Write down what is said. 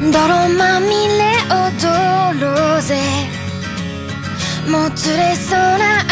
泥まみれ踊ろうぜ。もつれそうな